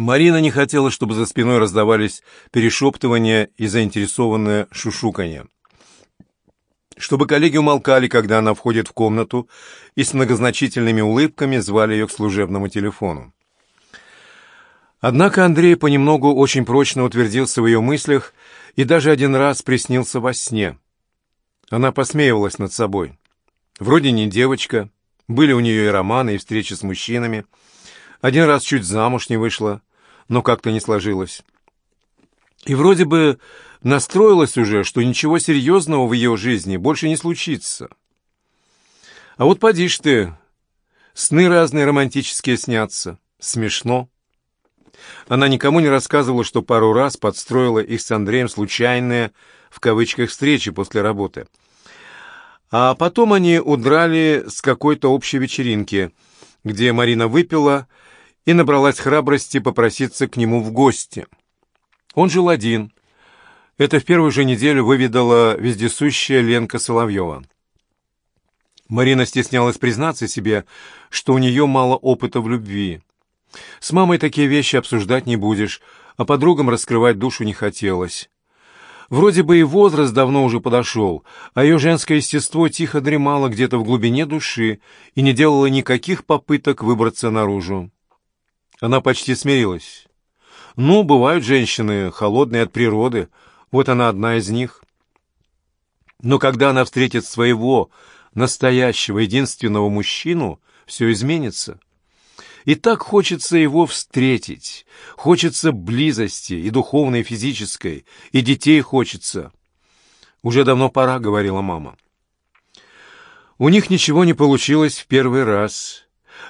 Марина не хотела, чтобы за спиной раздавались перешептывания и заинтересованное шушуканье. Чтобы коллеги умолкали, когда она входит в комнату, и с многозначительными улыбками звали ее к служебному телефону. Однако Андрей понемногу очень прочно утвердился в ее мыслях и даже один раз приснился во сне. Она посмеивалась над собой. Вроде не девочка, были у нее и романы, и встречи с мужчинами. Один раз чуть замуж не вышла, но как-то не сложилось. И вроде бы настроилась уже, что ничего серьезного в ее жизни больше не случится. А вот поди ж ты, сны разные романтические снятся. Смешно. Она никому не рассказывала, что пару раз подстроила их с Андреем случайные, в кавычках, встречи после работы. А потом они удрали с какой-то общей вечеринки, где Марина выпила и набралась храбрости попроситься к нему в гости. Он жил один. Это в первую же неделю выведала вездесущая Ленка Соловьева. Марина стеснялась признаться себе, что у нее мало опыта в любви. С мамой такие вещи обсуждать не будешь, а подругам раскрывать душу не хотелось. Вроде бы и возраст давно уже подошел, а ее женское естество тихо дремало где-то в глубине души и не делало никаких попыток выбраться наружу. Она почти смирилась. Ну, бывают женщины, холодные от природы, вот она одна из них. Но когда она встретит своего, настоящего, единственного мужчину, все изменится. И так хочется его встретить. Хочется близости, и духовной, и физической, и детей хочется. «Уже давно пора», — говорила мама. У них ничего не получилось в первый раз.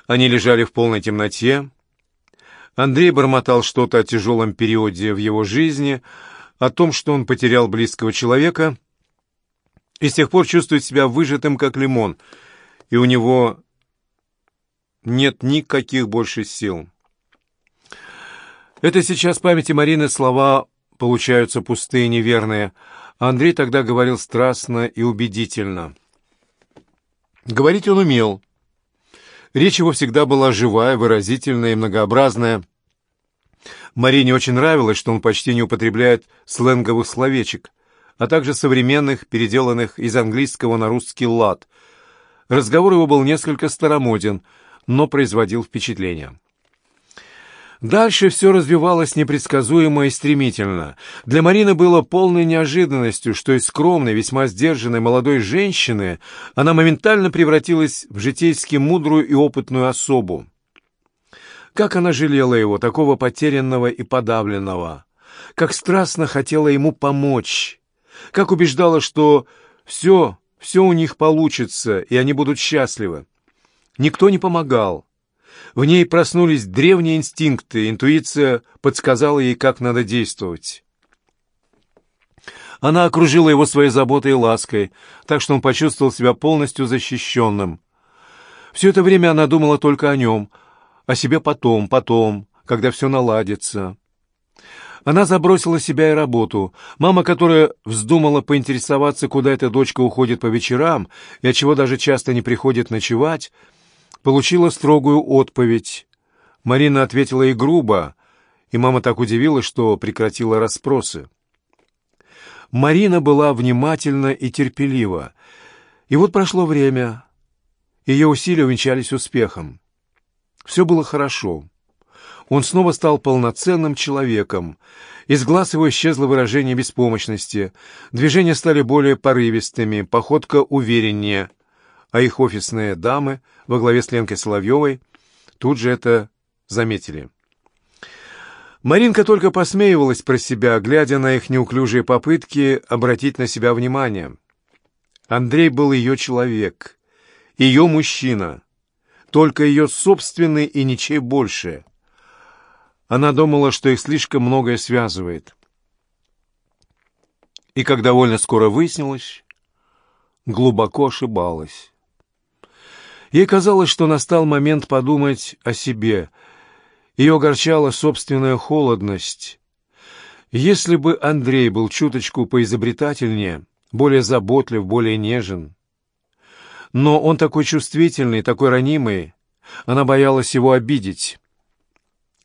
Они лежали в полной темноте. Андрей бормотал что-то о тяжелом периоде в его жизни, о том, что он потерял близкого человека и с тех пор чувствует себя выжатым, как лимон, и у него нет никаких больше сил. Это сейчас в памяти Марины слова получаются пустые неверные, Андрей тогда говорил страстно и убедительно. Говорить он умел. Речь его всегда была живая, выразительная и многообразная. Марине очень нравилось, что он почти не употребляет сленговых словечек, а также современных, переделанных из английского на русский лад. Разговор его был несколько старомоден — но производил впечатление. Дальше все развивалось непредсказуемо и стремительно. Для Марины было полной неожиданностью, что из скромной, весьма сдержанной молодой женщины она моментально превратилась в житейски мудрую и опытную особу. Как она жалела его, такого потерянного и подавленного. Как страстно хотела ему помочь. Как убеждала, что все, все у них получится, и они будут счастливы. Никто не помогал. В ней проснулись древние инстинкты, интуиция подсказала ей, как надо действовать. Она окружила его своей заботой и лаской, так что он почувствовал себя полностью защищенным. Все это время она думала только о нем, о себе потом, потом, когда все наладится. Она забросила себя и работу. Мама, которая вздумала поинтересоваться, куда эта дочка уходит по вечерам и отчего даже часто не приходит ночевать, получила строгую отповедь. Марина ответила и грубо, и мама так удивилась, что прекратила расспросы. Марина была внимательна и терпелива. И вот прошло время. Ее усилия увенчались успехом. Все было хорошо. Он снова стал полноценным человеком. Из глаз его исчезло выражение беспомощности. Движения стали более порывистыми, походка увереннее — а их офисные дамы во главе с Ленкой Соловьевой тут же это заметили. Маринка только посмеивалась про себя, глядя на их неуклюжие попытки обратить на себя внимание. Андрей был ее человек, ее мужчина, только ее собственный и ничей больше. Она думала, что их слишком многое связывает. И, как довольно скоро выяснилось, глубоко ошибалась. Ей казалось, что настал момент подумать о себе. Ее огорчала собственная холодность. Если бы Андрей был чуточку поизобретательнее, более заботлив, более нежен. Но он такой чувствительный, такой ранимый, она боялась его обидеть.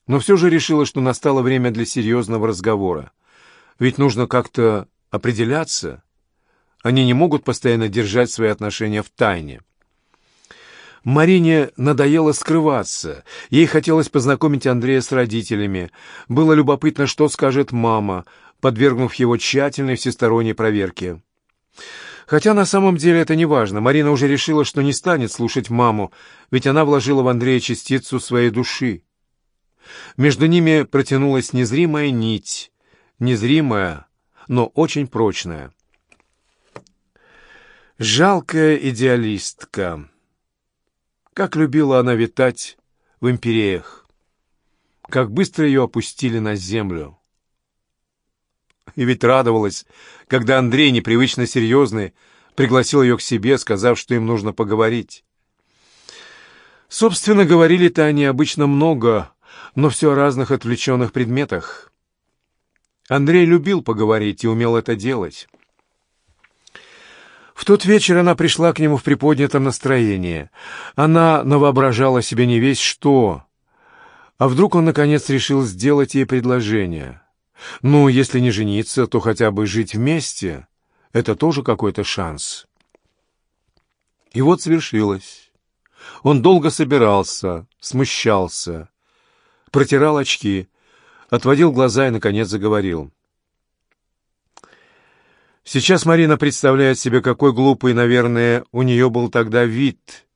но все же решила, что настало время для серьезного разговора. Ведь нужно как-то определяться. Они не могут постоянно держать свои отношения в тайне. Марине надоело скрываться. Ей хотелось познакомить Андрея с родителями. Было любопытно, что скажет мама, подвергнув его тщательной всесторонней проверке. Хотя на самом деле это не важно. Марина уже решила, что не станет слушать маму, ведь она вложила в Андрея частицу своей души. Между ними протянулась незримая нить, незримая, но очень прочная. Жалкая идеалистка. Как любила она витать в империях. Как быстро ее опустили на землю. И ведь радовалась, когда Андрей, непривычно серьезный, пригласил ее к себе, сказав, что им нужно поговорить. Собственно, говорили-то они обычно много, но все о разных отвлеченных предметах. Андрей любил поговорить и умел это делать. В тот вечер она пришла к нему в приподнятом настроении. Она навоображала себе не весь что. А вдруг он, наконец, решил сделать ей предложение? Ну, если не жениться, то хотя бы жить вместе. Это тоже какой-то шанс. И вот свершилось. Он долго собирался, смущался, протирал очки, отводил глаза и, наконец, заговорил. Сейчас Марина представляет себе, какой глупый, наверное, у нее был тогда вид.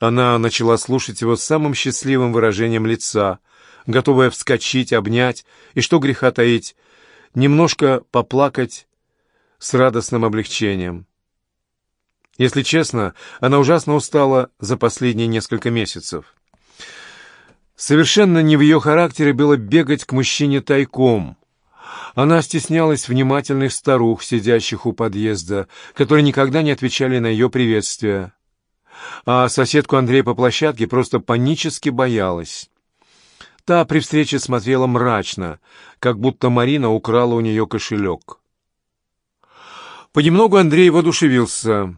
Она начала слушать его с самым счастливым выражением лица, готовая вскочить, обнять и, что греха таить, немножко поплакать с радостным облегчением. Если честно, она ужасно устала за последние несколько месяцев. Совершенно не в ее характере было бегать к мужчине тайком — она стеснялась внимательных старух, сидящих у подъезда, которые никогда не отвечали на ее приветствие. А соседку Андрея по площадке просто панически боялась. Та при встрече смотрела мрачно, как будто Марина украла у нее кошелек. Понемногу Андрей воодушевился,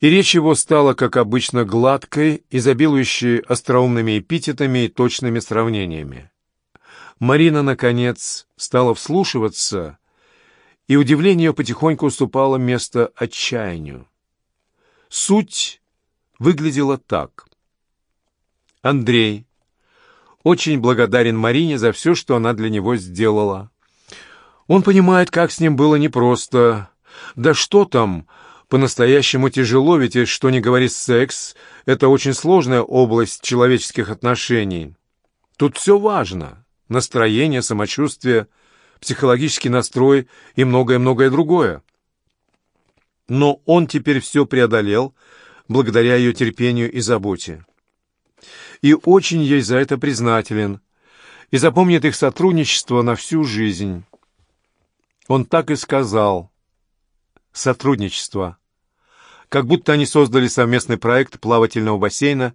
и речь его стала, как обычно, гладкой, изобилующей остроумными эпитетами и точными сравнениями. Марина, наконец, стала вслушиваться, и удивление потихоньку уступало место отчаянию. Суть выглядела так. Андрей очень благодарен Марине за все, что она для него сделала. Он понимает, как с ним было непросто. Да что там, по-настоящему тяжело, ведь что не говори секс, это очень сложная область человеческих отношений. Тут все важно настроение, самочувствие, психологический настрой и многое-многое другое. Но он теперь все преодолел благодаря ее терпению и заботе. И очень ей за это признателен, и запомнит их сотрудничество на всю жизнь. Он так и сказал. Сотрудничество. Как будто они создали совместный проект плавательного бассейна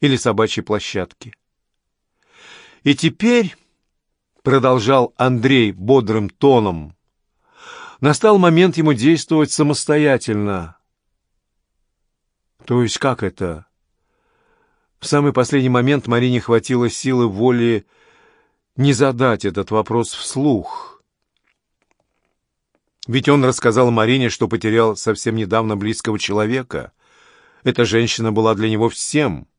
или собачьей площадки. И теперь продолжал Андрей бодрым тоном. Настал момент ему действовать самостоятельно. То есть как это? В самый последний момент Марине хватило силы воли не задать этот вопрос вслух. Ведь он рассказал Марине, что потерял совсем недавно близкого человека. Эта женщина была для него всем —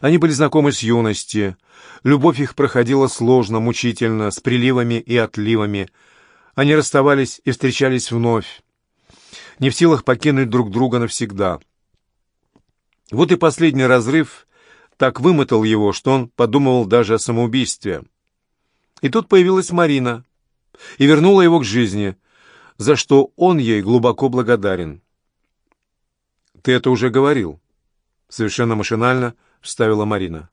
они были знакомы с юности. Любовь их проходила сложно, мучительно, с приливами и отливами. Они расставались и встречались вновь, не в силах покинуть друг друга навсегда. Вот и последний разрыв так вымотал его, что он подумывал даже о самоубийстве. И тут появилась Марина и вернула его к жизни, за что он ей глубоко благодарен. «Ты это уже говорил?» Совершенно машинально – вставила Марина.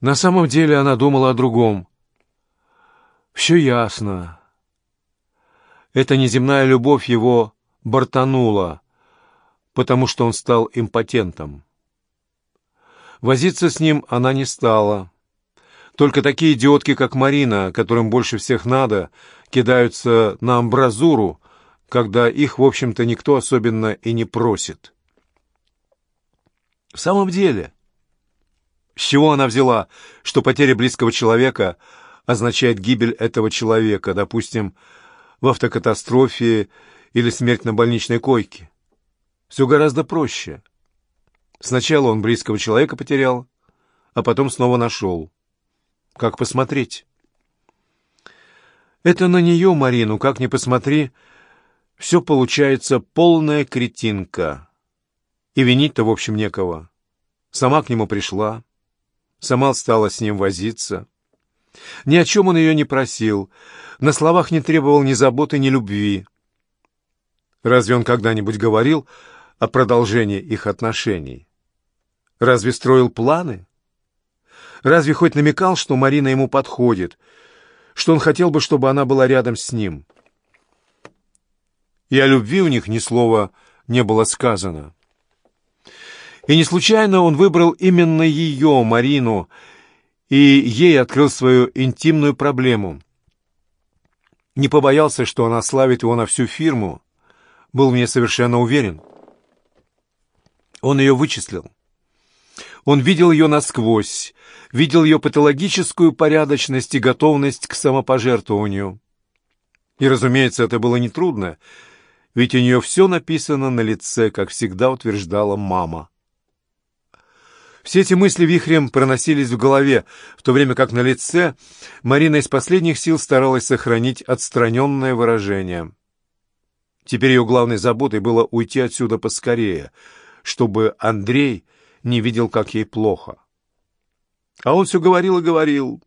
На самом деле она думала о другом. Все ясно. Эта неземная любовь его бортанула, потому что он стал импотентом. Возиться с ним она не стала. Только такие идиотки, как Марина, которым больше всех надо, кидаются на амбразуру, когда их, в общем-то, никто особенно и не просит. В самом деле, С чего она взяла, что потеря близкого человека означает гибель этого человека, допустим, в автокатастрофе или смерть на больничной койке? Все гораздо проще. Сначала он близкого человека потерял, а потом снова нашел. Как посмотреть? Это на нее, Марину, как ни посмотри, все получается полная кретинка. И винить-то, в общем, некого. Сама к нему пришла, сама стала с ним возиться. Ни о чем он ее не просил, на словах не требовал ни заботы, ни любви. Разве он когда-нибудь говорил о продолжении их отношений? Разве строил планы? Разве хоть намекал, что Марина ему подходит, что он хотел бы, чтобы она была рядом с ним? И о любви у них ни слова не было сказано. И не случайно он выбрал именно ее, Марину, и ей открыл свою интимную проблему. Не побоялся, что она славит его на всю фирму, был мне совершенно уверен. Он ее вычислил. Он видел ее насквозь, видел ее патологическую порядочность и готовность к самопожертвованию. И, разумеется, это было нетрудно, ведь у нее все написано на лице, как всегда утверждала мама. Все эти мысли вихрем проносились в голове, в то время как на лице Марина из последних сил старалась сохранить отстраненное выражение. Теперь ее главной заботой было уйти отсюда поскорее, чтобы Андрей не видел, как ей плохо. А он все говорил и говорил,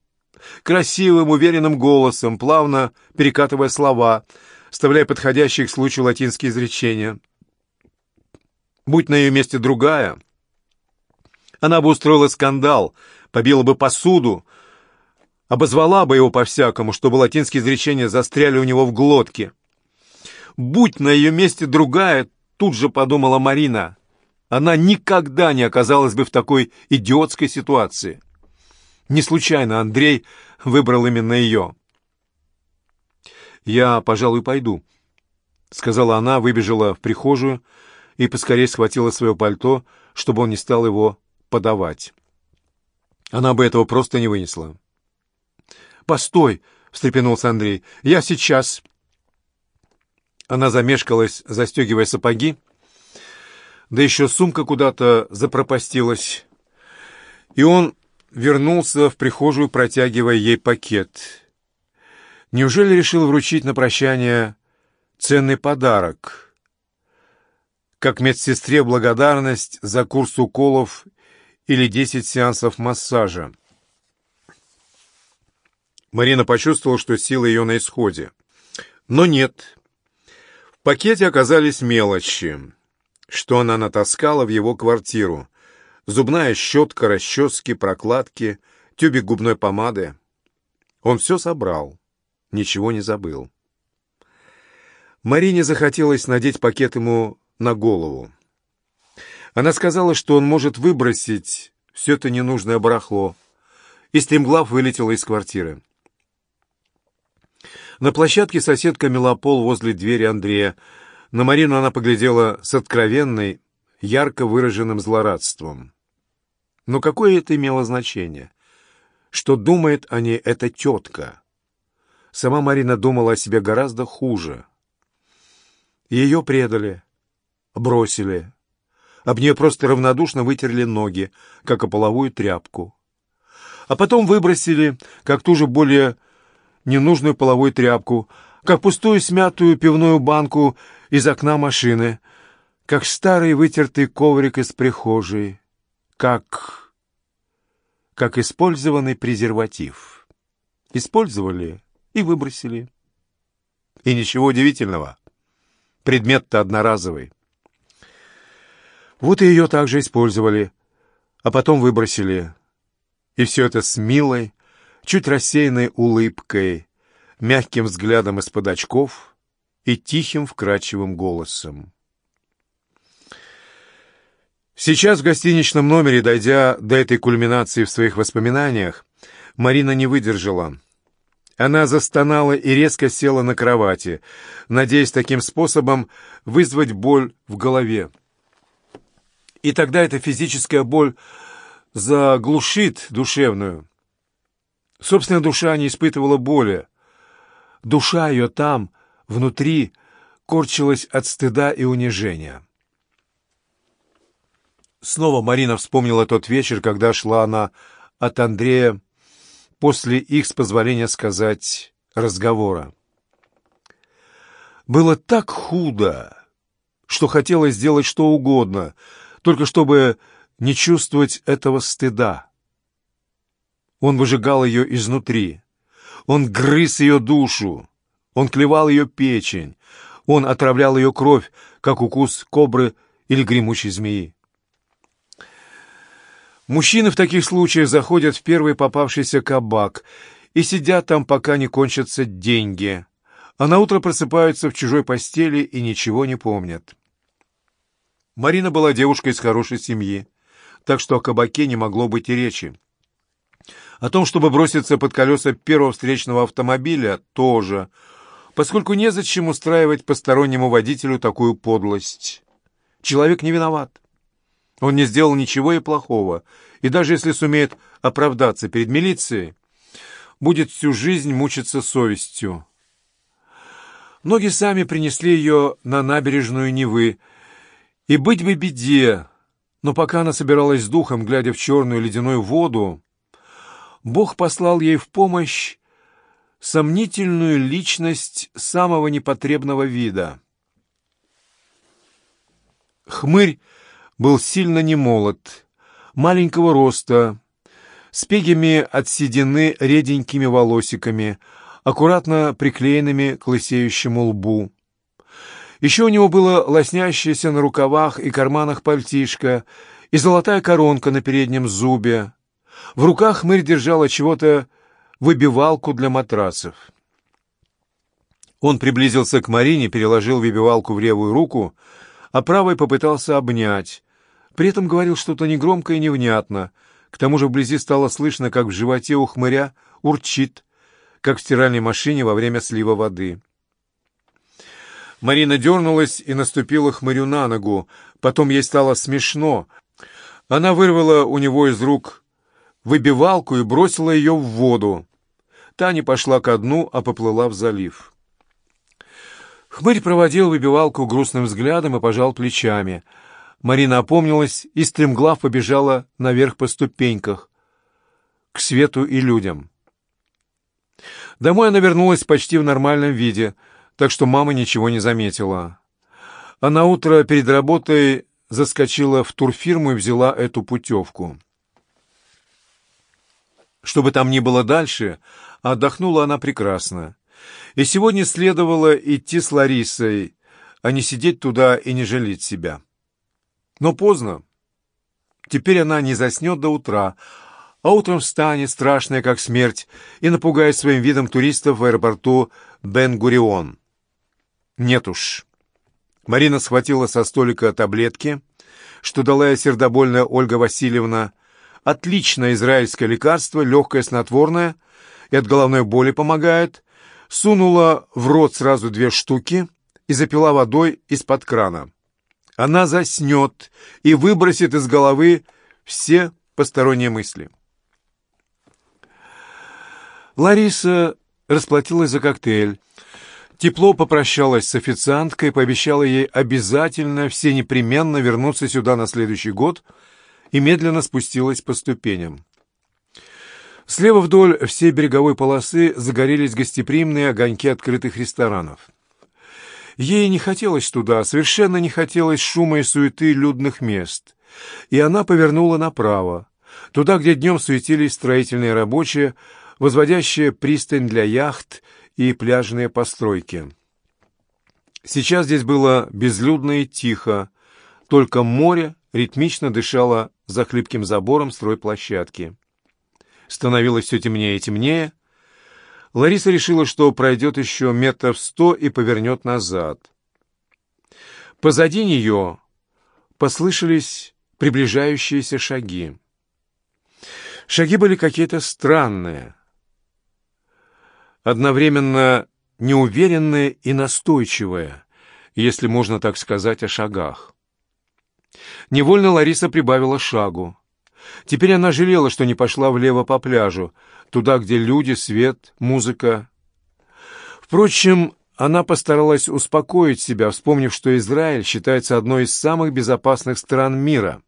красивым, уверенным голосом, плавно перекатывая слова, вставляя подходящие к случаю латинские изречения. Будь на ее месте другая — она бы устроила скандал, побила бы посуду, обозвала бы его по-всякому, чтобы латинские изречения застряли у него в глотке. Будь на ее месте другая, тут же подумала Марина, она никогда не оказалась бы в такой идиотской ситуации. Не случайно Андрей выбрал именно ее. «Я, пожалуй, пойду», — сказала она, выбежала в прихожую и поскорее схватила свое пальто, чтобы он не стал его подавать. Она бы этого просто не вынесла. «Постой!» — встрепенулся Андрей. «Я сейчас...» Она замешкалась, застегивая сапоги, да еще сумка куда-то запропастилась. И он вернулся в прихожую, протягивая ей пакет. Неужели решил вручить на прощание ценный подарок? Как медсестре благодарность за курс уколов или 10 сеансов массажа. Марина почувствовала, что сила ее на исходе. Но нет. В пакете оказались мелочи, что она натаскала в его квартиру. Зубная щетка, расчески, прокладки, тюбик губной помады. Он все собрал, ничего не забыл. Марине захотелось надеть пакет ему на голову. Она сказала, что он может выбросить все это ненужное барахло, и стремглав вылетела из квартиры. На площадке соседка мела пол возле двери Андрея. На Марину она поглядела с откровенной, ярко выраженным злорадством. Но какое это имело значение? Что думает о ней эта тетка? Сама Марина думала о себе гораздо хуже. Ее предали, бросили, об нее просто равнодушно вытерли ноги, как о половую тряпку. А потом выбросили, как ту же более ненужную половую тряпку, как пустую смятую пивную банку из окна машины, как старый вытертый коврик из прихожей, как... как использованный презерватив. Использовали и выбросили. И ничего удивительного. Предмет-то одноразовый. Вот и ее также использовали, а потом выбросили. И все это с милой, чуть рассеянной улыбкой, мягким взглядом из-под очков и тихим вкрадчивым голосом. Сейчас в гостиничном номере, дойдя до этой кульминации в своих воспоминаниях, Марина не выдержала. Она застонала и резко села на кровати, надеясь таким способом вызвать боль в голове. И тогда эта физическая боль заглушит душевную. Собственная душа не испытывала боли. Душа ее там, внутри, корчилась от стыда и унижения. Снова Марина вспомнила тот вечер, когда шла она от Андрея после их, с позволения сказать, разговора. Было так худо, что хотелось сделать что угодно, только чтобы не чувствовать этого стыда. Он выжигал ее изнутри. Он грыз ее душу. Он клевал ее печень. Он отравлял ее кровь, как укус кобры или гремучей змеи. Мужчины в таких случаях заходят в первый попавшийся кабак и сидят там, пока не кончатся деньги, а на утро просыпаются в чужой постели и ничего не помнят. Марина была девушкой из хорошей семьи, так что о кабаке не могло быть и речи. О том, чтобы броситься под колеса первого встречного автомобиля, тоже, поскольку незачем устраивать постороннему водителю такую подлость. Человек не виноват. Он не сделал ничего и плохого, и даже если сумеет оправдаться перед милицией, будет всю жизнь мучиться совестью. Ноги сами принесли ее на набережную Невы, и быть бы беде, но пока она собиралась с духом, глядя в черную ледяную воду, Бог послал ей в помощь сомнительную личность самого непотребного вида. Хмырь был сильно немолод, маленького роста, с пегими от реденькими волосиками, аккуратно приклеенными к лысеющему лбу. Еще у него было лоснящееся на рукавах и карманах пальтишко и золотая коронка на переднем зубе. В руках хмырь держала чего-то выбивалку для матрасов. Он приблизился к Марине, переложил выбивалку в левую руку, а правой попытался обнять. При этом говорил что-то негромко и невнятно. К тому же вблизи стало слышно, как в животе у хмыря урчит, как в стиральной машине во время слива воды. Марина дернулась и наступила хмырю на ногу. Потом ей стало смешно. Она вырвала у него из рук выбивалку и бросила ее в воду. Та не пошла ко дну, а поплыла в залив. Хмырь проводил выбивалку грустным взглядом и пожал плечами. Марина опомнилась и стремглав побежала наверх по ступеньках, к свету и людям. Домой она вернулась почти в нормальном виде — так что мама ничего не заметила. А на утро перед работой заскочила в турфирму и взяла эту путевку. Что бы там ни было дальше, отдохнула она прекрасно. И сегодня следовало идти с Ларисой, а не сидеть туда и не жалеть себя. Но поздно. Теперь она не заснет до утра, а утром встанет, страшная как смерть, и напугает своим видом туристов в аэропорту Бен-Гурион. Нет уж. Марина схватила со столика таблетки, что дала ей сердобольная Ольга Васильевна. Отличное израильское лекарство, легкое снотворное, и от головной боли помогает. Сунула в рот сразу две штуки и запила водой из-под крана. Она заснет и выбросит из головы все посторонние мысли. Лариса расплатилась за коктейль, Тепло попрощалась с официанткой, пообещала ей обязательно, все непременно вернуться сюда на следующий год и медленно спустилась по ступеням. Слева вдоль всей береговой полосы загорелись гостеприимные огоньки открытых ресторанов. Ей не хотелось туда, совершенно не хотелось шума и суеты людных мест, и она повернула направо, туда, где днем суетились строительные рабочие, возводящие пристань для яхт и пляжные постройки. Сейчас здесь было безлюдно и тихо, только море ритмично дышало за хлипким забором стройплощадки. Становилось все темнее и темнее. Лариса решила, что пройдет еще метров сто и повернет назад. Позади нее послышались приближающиеся шаги. Шаги были какие-то странные — одновременно неуверенное и настойчивое, если можно так сказать о шагах. Невольно Лариса прибавила шагу. Теперь она жалела, что не пошла влево по пляжу, туда, где люди, свет, музыка. Впрочем, она постаралась успокоить себя, вспомнив, что Израиль считается одной из самых безопасных стран мира.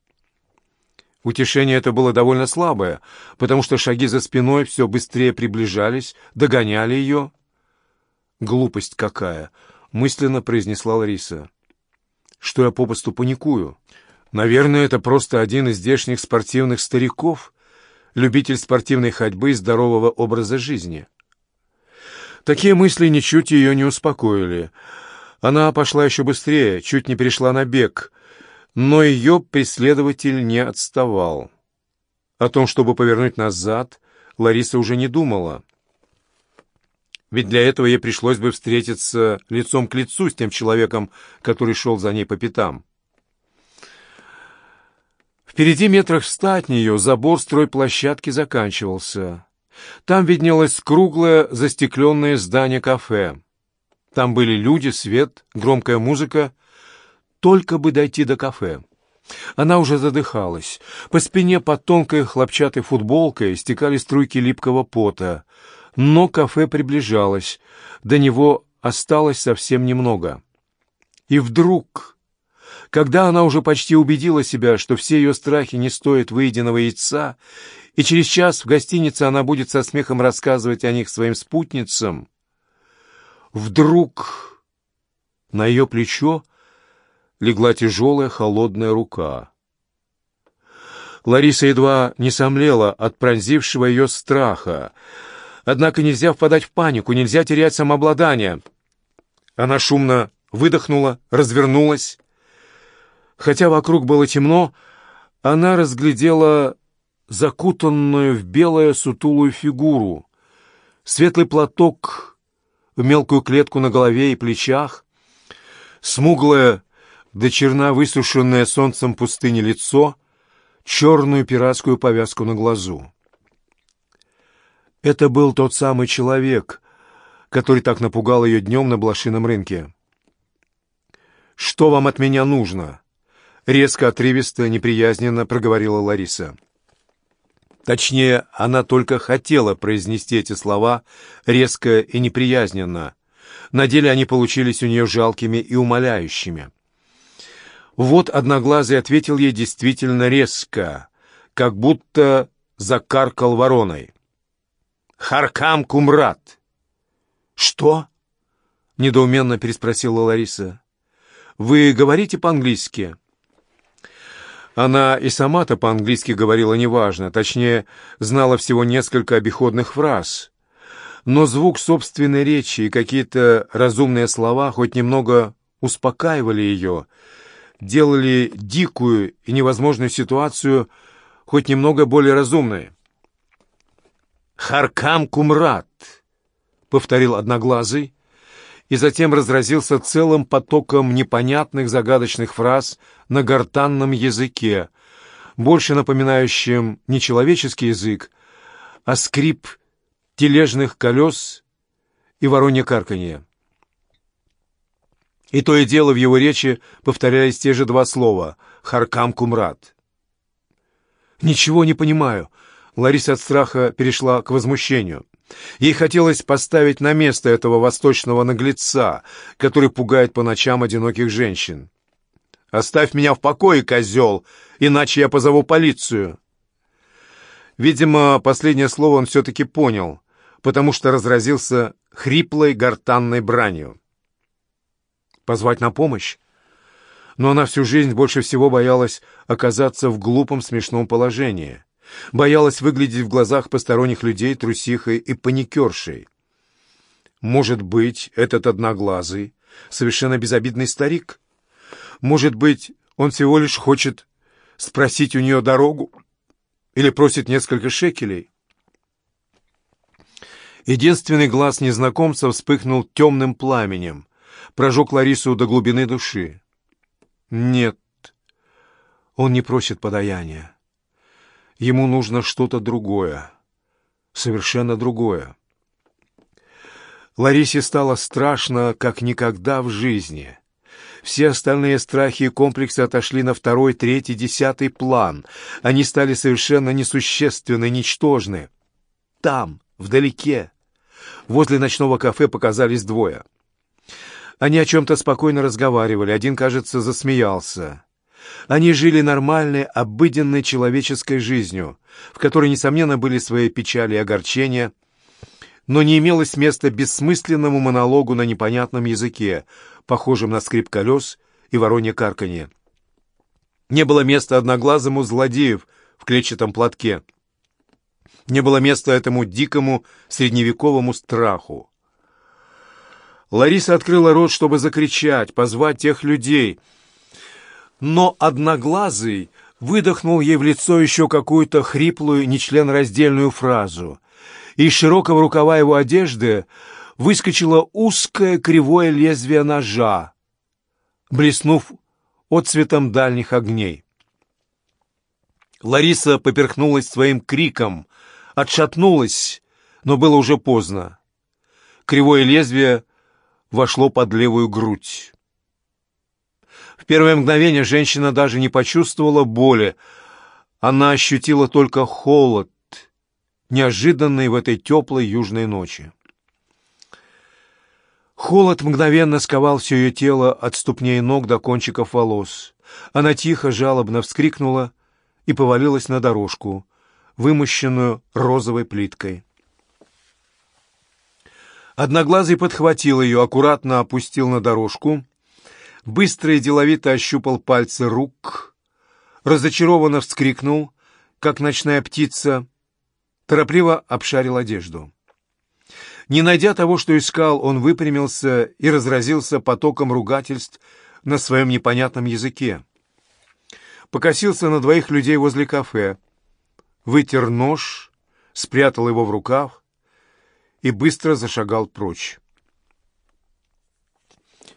Утешение это было довольно слабое, потому что шаги за спиной все быстрее приближались, догоняли ее. «Глупость какая!» — мысленно произнесла Лариса. «Что я попусту паникую? Наверное, это просто один из здешних спортивных стариков, любитель спортивной ходьбы и здорового образа жизни». Такие мысли ничуть ее не успокоили. Она пошла еще быстрее, чуть не перешла на бег, но ее преследователь не отставал. О том, чтобы повернуть назад, Лариса уже не думала. Ведь для этого ей пришлось бы встретиться лицом к лицу с тем человеком, который шел за ней по пятам. Впереди метрах ста от нее забор стройплощадки заканчивался. Там виднелось круглое застекленное здание кафе. Там были люди, свет, громкая музыка. Только бы дойти до кафе. Она уже задыхалась. По спине под тонкой хлопчатой футболкой стекали струйки липкого пота. Но кафе приближалось. До него осталось совсем немного. И вдруг, когда она уже почти убедила себя, что все ее страхи не стоят выеденного яйца, и через час в гостинице она будет со смехом рассказывать о них своим спутницам. Вдруг на ее плечо легла тяжелая холодная рука. Лариса едва не сомлела от пронзившего ее страха. Однако нельзя впадать в панику, нельзя терять самообладание. Она шумно выдохнула, развернулась. Хотя вокруг было темно, она разглядела закутанную в белое сутулую фигуру, светлый платок в мелкую клетку на голове и плечах, смуглое до черна высушенное солнцем пустыни лицо, черную пиратскую повязку на глазу. Это был тот самый человек, который так напугал ее днем на блошином рынке. «Что вам от меня нужно?» — резко, отрывисто, неприязненно проговорила Лариса. Точнее, она только хотела произнести эти слова резко и неприязненно. На деле они получились у нее жалкими и умоляющими. Вот Одноглазый ответил ей действительно резко, как будто закаркал вороной. «Харкам Кумрат!» «Что?» — недоуменно переспросила Лариса. «Вы говорите по-английски?» Она и сама-то по-английски говорила неважно, точнее, знала всего несколько обиходных фраз. Но звук собственной речи и какие-то разумные слова хоть немного успокаивали ее, делали дикую и невозможную ситуацию хоть немного более разумной. «Харкам Кумрат», — повторил Одноглазый, и затем разразился целым потоком непонятных загадочных фраз на гортанном языке, больше напоминающим не человеческий язык, а скрип тележных колес и воронье карканье. И то и дело в его речи повторялись те же два слова «Харкам Кумрат». «Ничего не понимаю», — Лариса от страха перешла к возмущению. Ей хотелось поставить на место этого восточного наглеца, который пугает по ночам одиноких женщин. «Оставь меня в покое, козел, иначе я позову полицию». Видимо, последнее слово он все-таки понял, потому что разразился хриплой гортанной бранью. Позвать на помощь? Но она всю жизнь больше всего боялась оказаться в глупом смешном положении. Боялась выглядеть в глазах посторонних людей трусихой и паникершей. Может быть, этот одноглазый, совершенно безобидный старик? Может быть, он всего лишь хочет спросить у нее дорогу? Или просит несколько шекелей? Единственный глаз незнакомца вспыхнул темным пламенем, прожег Ларису до глубины души. Нет, он не просит подаяния. Ему нужно что-то другое, совершенно другое. Ларисе стало страшно, как никогда в жизни. Все остальные страхи и комплексы отошли на второй, третий, десятый план. Они стали совершенно несущественны, ничтожны. Там, вдалеке, возле ночного кафе показались двое. Они о чем-то спокойно разговаривали, один, кажется, засмеялся. Они жили нормальной, обыденной человеческой жизнью, в которой, несомненно, были свои печали и огорчения, но не имелось места бессмысленному монологу на непонятном языке, похожем на скрип колес и воронье карканье. Не было места одноглазому злодею в клетчатом платке. Не было места этому дикому средневековому страху. Лариса открыла рот, чтобы закричать, позвать тех людей — но одноглазый выдохнул ей в лицо еще какую-то хриплую, нечленораздельную фразу. Из широкого рукава его одежды выскочило узкое кривое лезвие ножа, блеснув отцветом дальних огней. Лариса поперхнулась своим криком, отшатнулась, но было уже поздно. Кривое лезвие вошло под левую грудь. В первое мгновение женщина даже не почувствовала боли. Она ощутила только холод, неожиданный в этой теплой южной ночи. Холод мгновенно сковал все ее тело от ступней ног до кончиков волос. Она тихо, жалобно вскрикнула и повалилась на дорожку, вымощенную розовой плиткой. Одноглазый подхватил ее, аккуратно опустил на дорожку быстро и деловито ощупал пальцы рук, разочарованно вскрикнул, как ночная птица, торопливо обшарил одежду. Не найдя того, что искал, он выпрямился и разразился потоком ругательств на своем непонятном языке. Покосился на двоих людей возле кафе, вытер нож, спрятал его в рукав и быстро зашагал прочь.